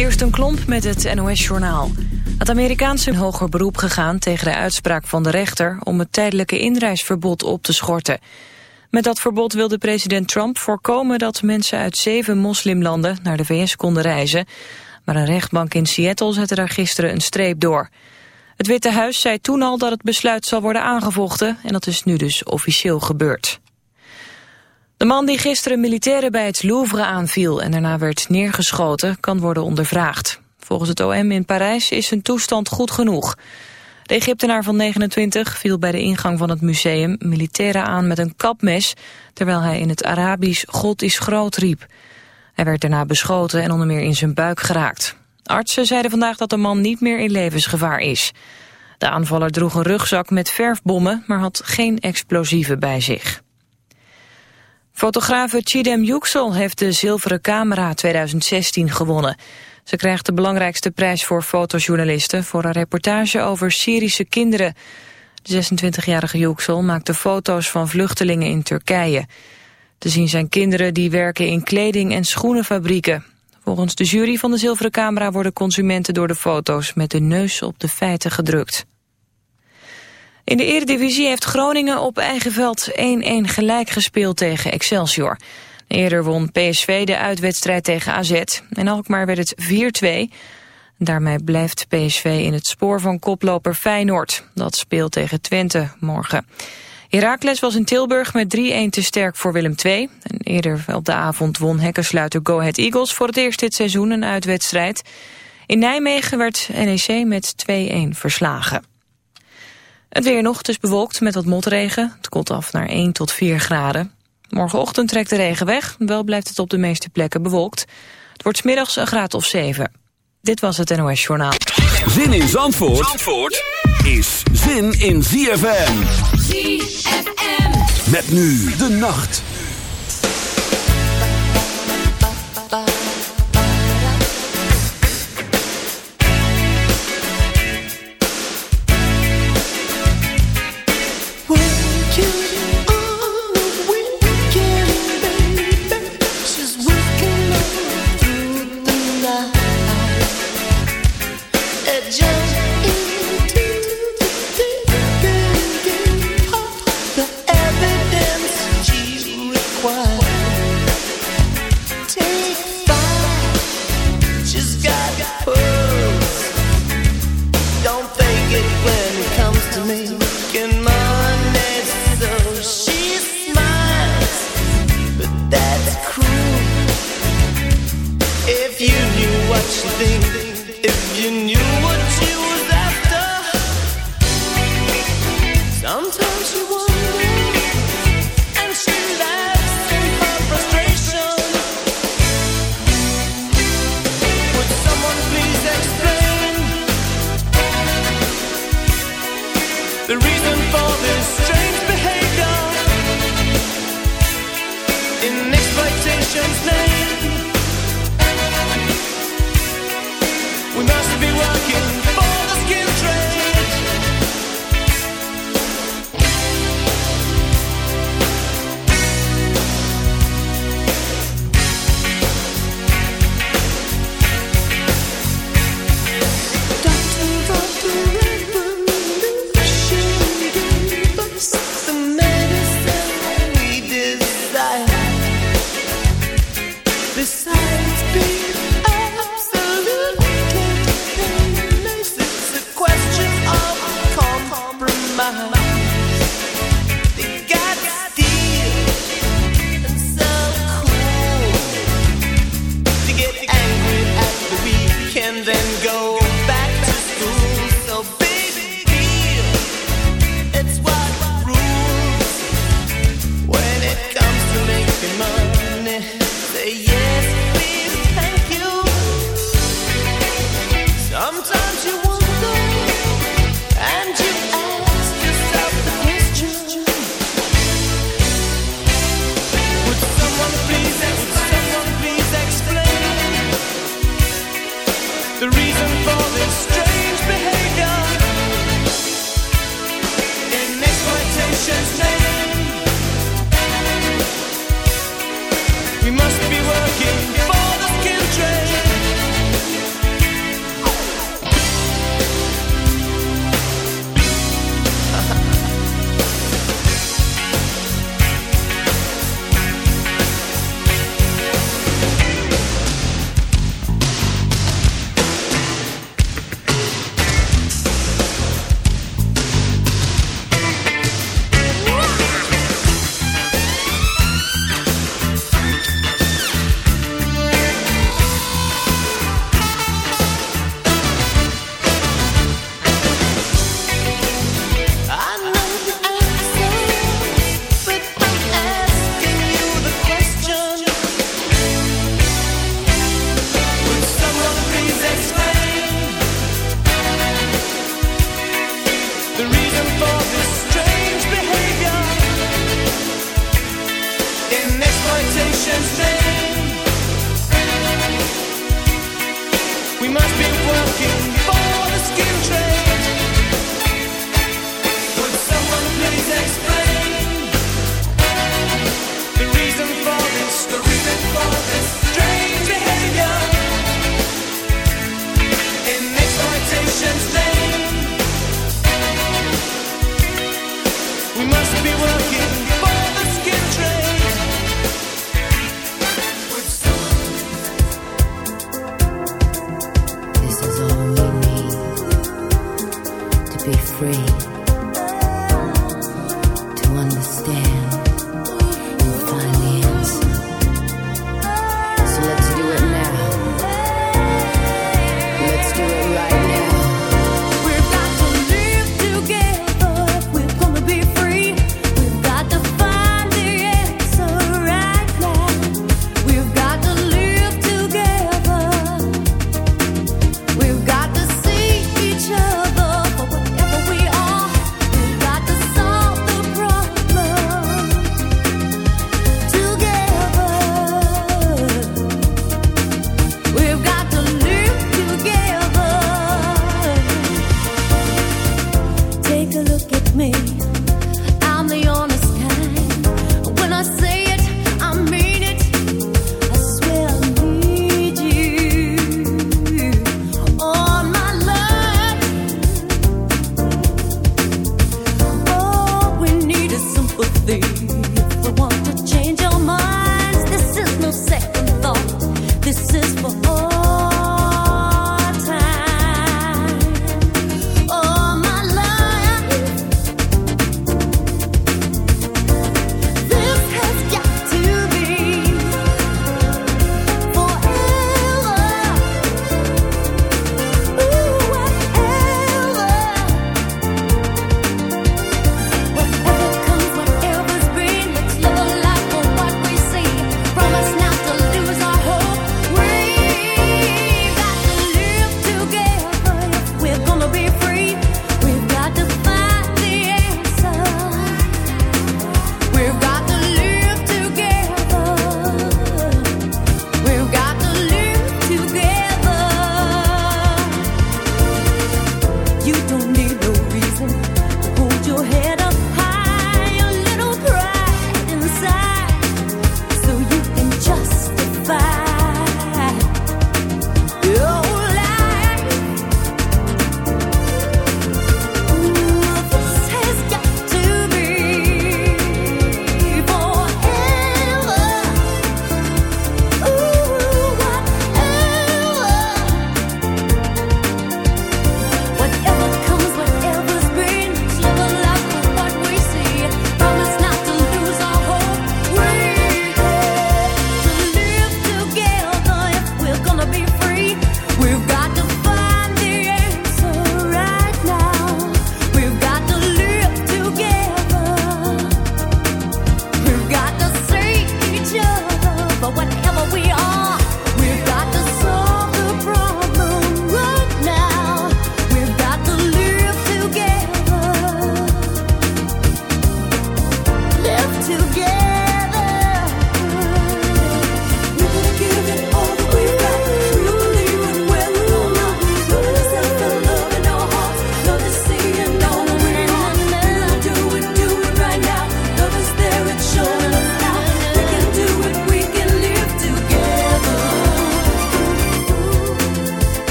Kirsten Klomp met het NOS-journaal. Het Amerikaanse hoger beroep gegaan tegen de uitspraak van de rechter... om het tijdelijke inreisverbod op te schorten. Met dat verbod wilde president Trump voorkomen... dat mensen uit zeven moslimlanden naar de VS konden reizen. Maar een rechtbank in Seattle zette daar gisteren een streep door. Het Witte Huis zei toen al dat het besluit zal worden aangevochten... en dat is nu dus officieel gebeurd. De man die gisteren militairen bij het Louvre aanviel en daarna werd neergeschoten kan worden ondervraagd. Volgens het OM in Parijs is zijn toestand goed genoeg. De Egyptenaar van 29 viel bij de ingang van het museum militairen aan met een kapmes, terwijl hij in het Arabisch God is groot riep. Hij werd daarna beschoten en onder meer in zijn buik geraakt. Artsen zeiden vandaag dat de man niet meer in levensgevaar is. De aanvaller droeg een rugzak met verfbommen, maar had geen explosieven bij zich. Fotografe Chidem Yüksel heeft de Zilveren Camera 2016 gewonnen. Ze krijgt de belangrijkste prijs voor fotojournalisten... voor een reportage over Syrische kinderen. De 26-jarige Yüksel maakte foto's van vluchtelingen in Turkije. Te zien zijn kinderen die werken in kleding- en schoenenfabrieken. Volgens de jury van de Zilveren Camera worden consumenten door de foto's... met de neus op de feiten gedrukt. In de Eredivisie heeft Groningen op eigen veld 1-1 gelijk gespeeld tegen Excelsior. Eerder won PSV de uitwedstrijd tegen AZ. In Alkmaar werd het 4-2. Daarmee blijft PSV in het spoor van koploper Feyenoord. Dat speelt tegen Twente morgen. Heracles was in Tilburg met 3-1 te sterk voor Willem II. En eerder op de avond won hekkensluiter Go Ahead Eagles voor het eerst dit seizoen een uitwedstrijd. In Nijmegen werd NEC met 2-1 verslagen. Het weer nog, het is bewolkt met wat motregen. Het koelt af naar 1 tot 4 graden. Morgenochtend trekt de regen weg, wel blijft het op de meeste plekken bewolkt. Het wordt smiddags een graad of 7. Dit was het NOS Journaal. Zin in Zandvoort, Zandvoort is zin in ZFM. ZFM. Met nu de nacht.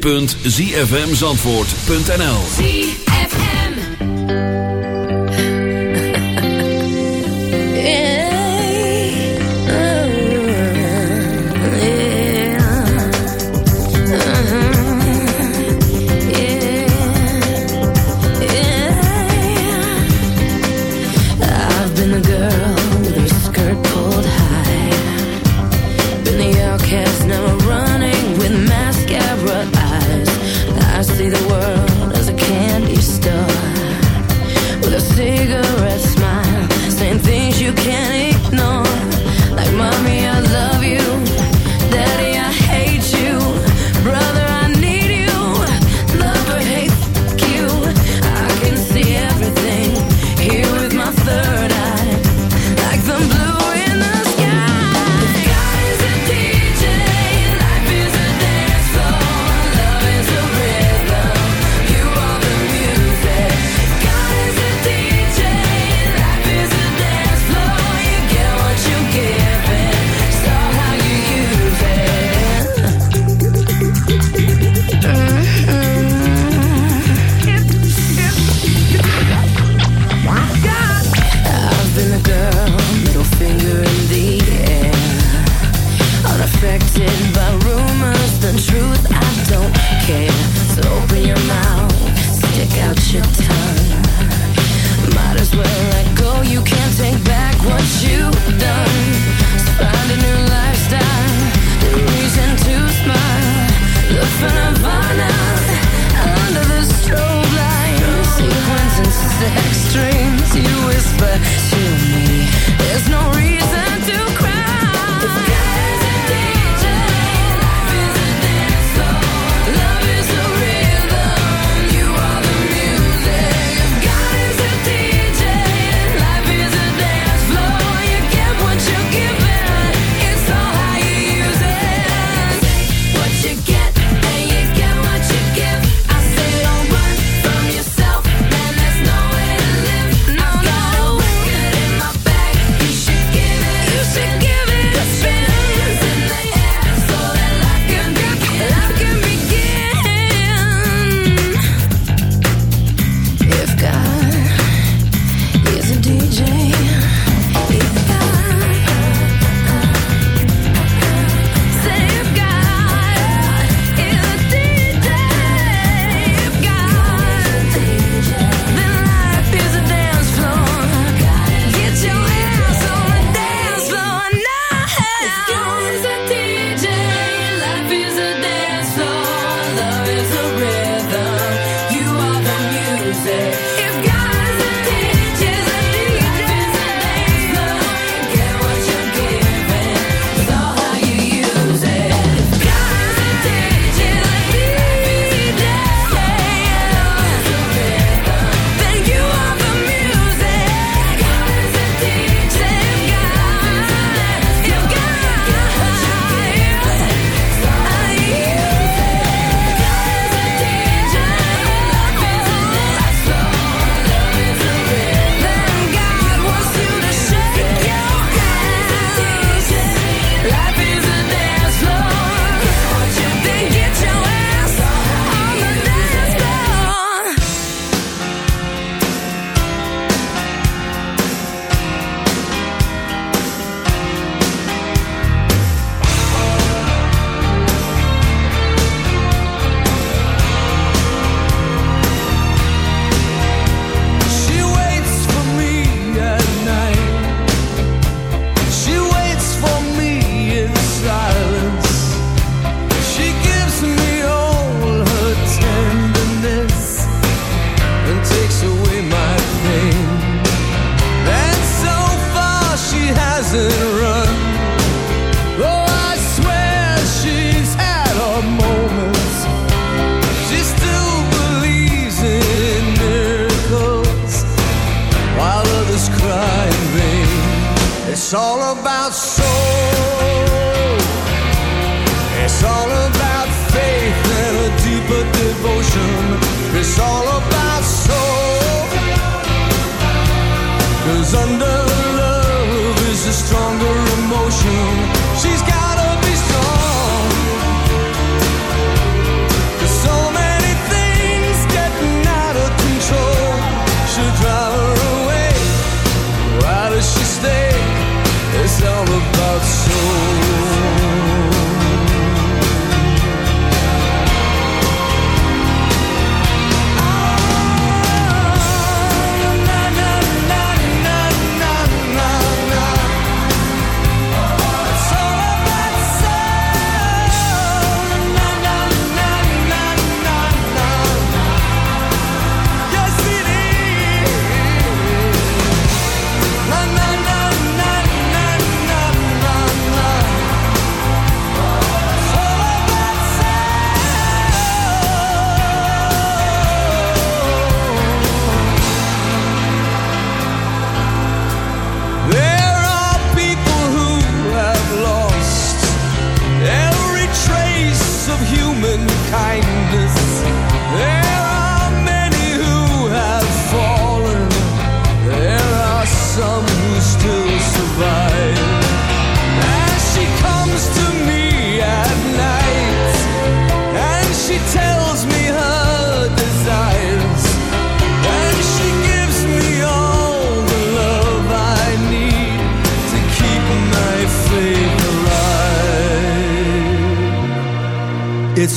www.zfmzandvoort.nl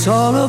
all about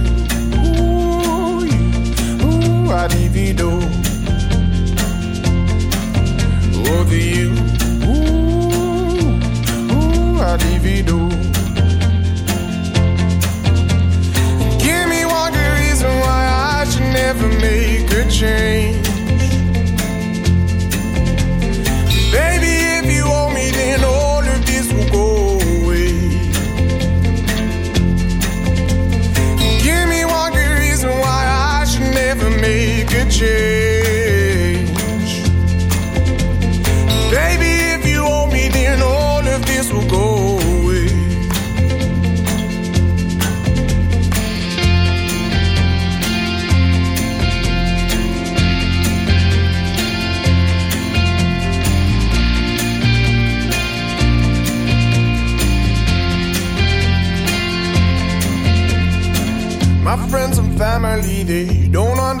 You, ooh, I you, ooh, ooh, I divido. Give me one good reason why I should never make a change. Baby, if you owe me, then all make a change. Baby, if you owe me, then all of this will go away. My friends and family, they don't understand.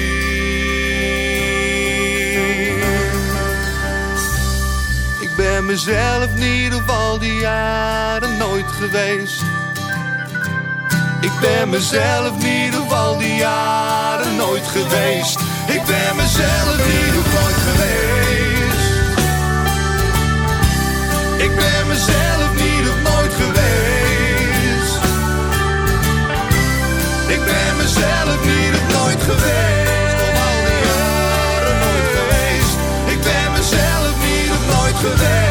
Mezelf niet op al die jaren nooit geweest. Ik ben mezelf niet op al die jaren nooit geweest. Ik ben mezelf niet nooit geweest. Ik ben mezelf niet nooit geweest. Ik ben mezelf niet nooit al die nooit geweest. Ik ben mezelf niet nooit geweest.